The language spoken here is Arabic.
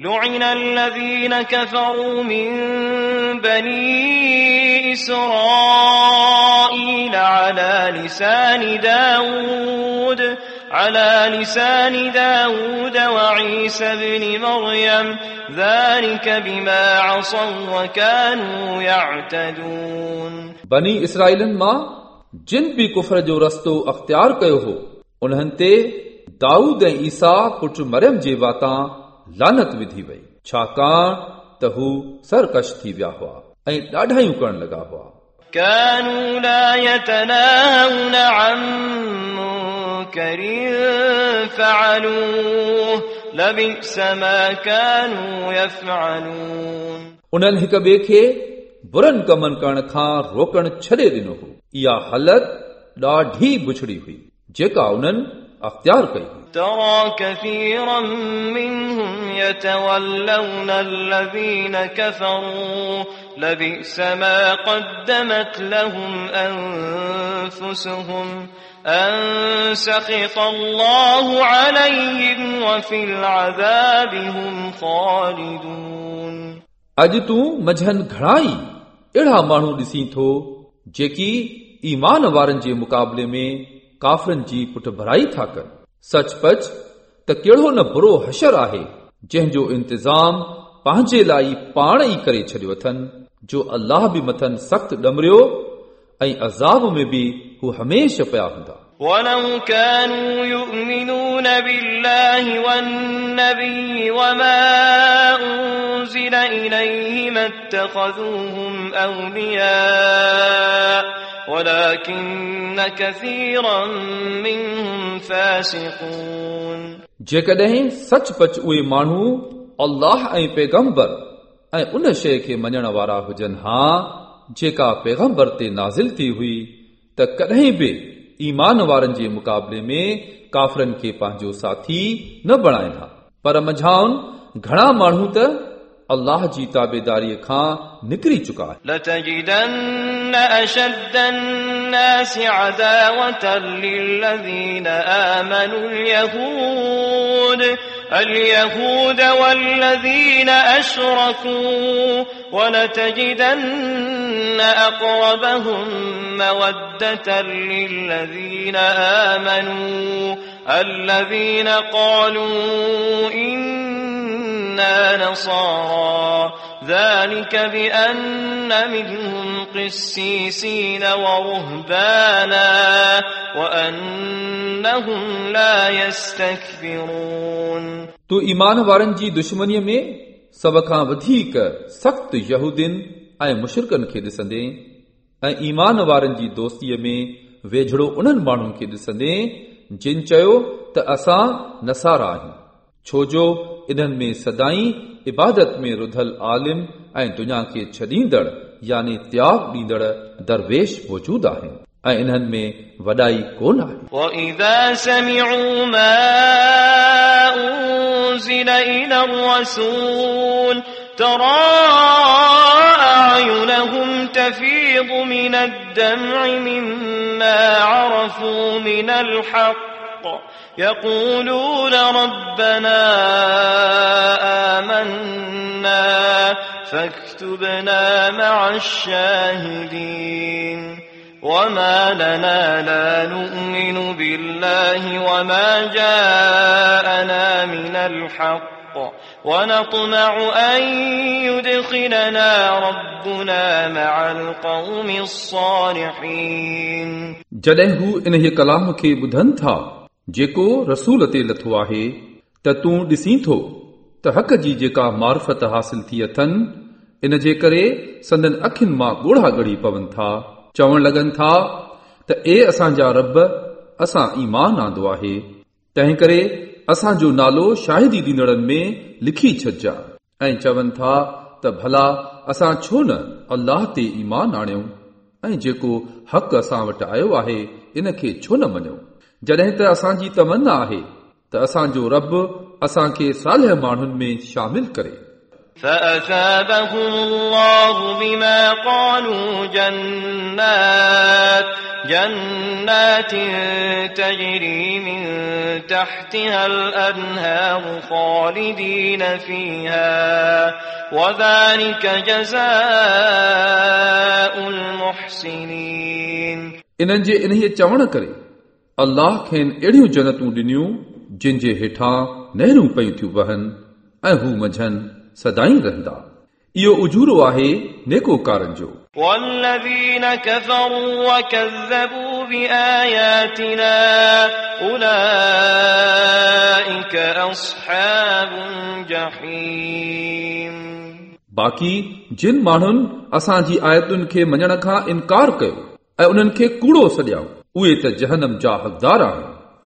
لعن الذين كفروا من بني إسرائيل على لسان داود على لسان داود وعيسى بن مريم ذلك بما عصوا وكانوا يعتدون बनी इसराइलनि मां जिन बि कुफर जो रस्तो अख़्तियार कयो हो उन्हनि ते दाऊद ऐं ईसा पुट मरियम जे वातां लानत विधी वई छाकाणि त हू सरकश थी विया हुआ ऐं ॾाढायूं करण लॻा हुआ كانوا لا يتناهون عن منكر فعلوه لبئس ما كانوا يفعلون उन्हनि हिक ॿिए खे बुरनि कमनि करण खां रोकण छॾे ॾिनो हो इहा हालत ॾाढी बुछड़ी हुई जेका उन्हनि अख़्तियार कई हुई ترى كثيرا منهم يتولون الذين كفروا لبئس ما قدمت لهم أنفسهم أن سخط الله عليهم وفي العذاب هم خالدون अॼु तूं मंझंदि घणाई अहिड़ा माण्हू ॾिसी थो जेकी ईमान वारनि जे मुक़ाबले में काफ़रनि जी पुठ भराई था कनि सचपच त कहिड़ो न बुरो हशर आहे जंहिंजो इंतज़ाम पंहिंजे लाइ पाण ई करे छॾियो अथनि जो अल्लाह बि मथनि सख़्तु ॾमरियो ऐं अज़ाब में बि हू हमेशह पिया हूंदा ولو كانوا يؤمنون بالله والنبي وما أنزل إليه ما اتخذوهم أولياء ولكن كثيرا منهم فاسقون जेकॾहिं सचपच उहे माण्हू अल्लाह ऐं पैगंबर ऐं उन शइ खे मञण वारा हुजनि हा जेका पैगंबर ते नाज़िल थी हुई त कॾहिं बि ईमान वारनि जे मुक़ाबले में काफ़रनि खे पंहिंजो साथी न बणाइनि हा पर मंझाउनि घणा माण्हू त अल्लाह जी ताबेदारीअ खां निकिरी चुका आहिनि لتجدن أشد الناس عداوة للذين آمنوا اليهود اليهود والذين أشركوا ولتجدن أقربهم مودة للذين آمنوا الذين قالوا إنا نصارى ذلك بأن منهم قسيسين ورهبانا وأنهم لا يستكبرون तूं ईमान वारनि जी दुश्मनीअ में सभ खां वधीक सख़्तु यहूदिन ऐं मुशरकनि खे ॾिसंदे ऐं ईमान वारनि जी दोस्तीअ में वेझड़ो उन्हनि माण्हुनि खे ॾिसंदे जिन चयो त असां नसारा आहियूं छो जो इन्हनि में सदाई इबादत में रुधल आलिम ऐं दुनिया खे छॾींदड़ यानी त्याग ॾींदड़ दरवेश मौजूदु आहिनि ऐं इन्हनि में वॾाई कोन आहे وإذا سمعوا ما أنزل إلى الرسول ترى أعينهم تفيض من الدمع مما عرفوا من الحق الحق. يقولون ربنا آمنا فاكتبنا مع الشاهدين. وما لنا لا نؤمن بالله وما جاءنا من الحق. ونطمع أن يدخلنا ربنا مع القوم الصالحين. جڏهن هو ان کي ٻڌن था جيڪو رسول تي لٿو آهي ته تون ڏسي ٿو ته حق جي جيڪا معرفت حاصل ٿي اٿن ان جي ڪري سندن اکين مان ڳوڙها ڳڙي پون ٿا. چوڻ لڳن ٿا ته اي اسان جا رب اسان ايمان آندو آهي. تنهن ڪري اسان جو نالو شاهدي ڏيندڙن ۾ لکي ڇڏجا. ۽ چون ٿا ته ڀلا اسان ڇو نه الله تي ايمان آڻيون؟ ۽ جيڪو حق اسان وٽ آيو آهي ان کي ڇو نه مڃون जॾहिं त असांजी तमन्ना आहे त असांजो रब असांखे सालह माण्हुनि में शामिल करे فأثابهم الله بما قالوا جنات جنات تجري من تحتها الأنهار خالدين فيها وذلك جزاء المحسنين इन्हनि जे इन्हीअ चवण करे अल्लाह खेनि अहिड़ियूं जनतूं ॾिनियूं जिन जे हेठां नहरूं पयूं थियूं वहनि ऐं हू मंझंदि सदाई रहंदा इहो उजूरो आहे नेकोकारनि जो والذين كفروا وكذبوا بآياتنا أولئك أصحاب الجحيم बाक़ी जिन माण्हुनि असांजी आयतुनि खे मञण खां इनकार कयो ऐं उन्हनि खे कूड़ो सॼायो उहे त जहनम जा हक़दार आहिनि